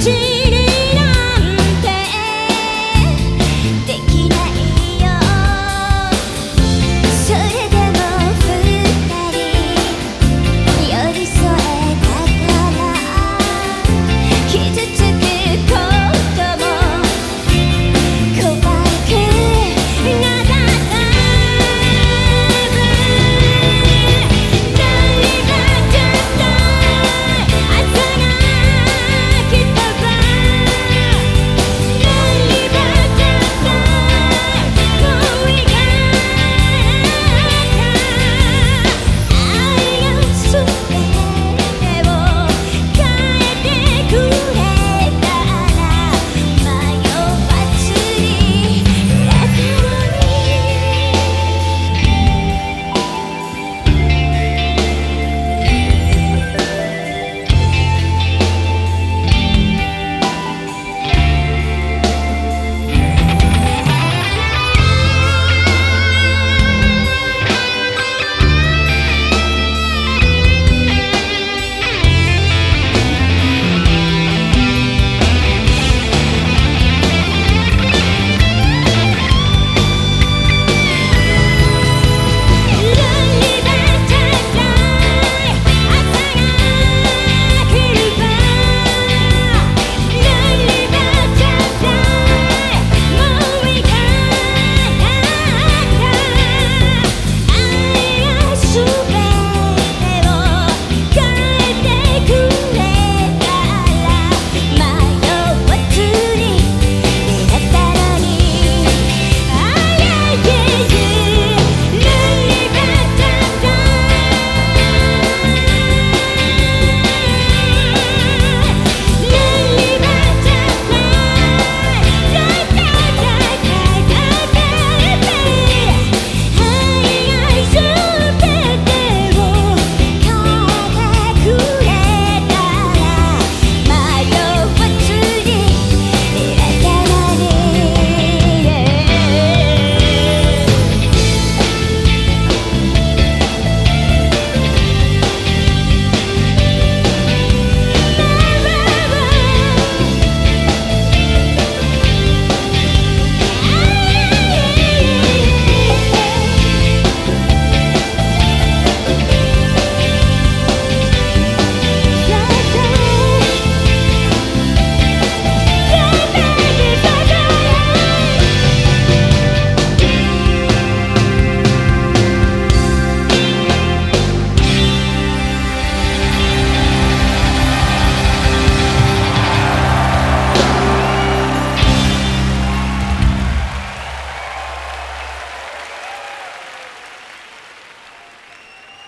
changing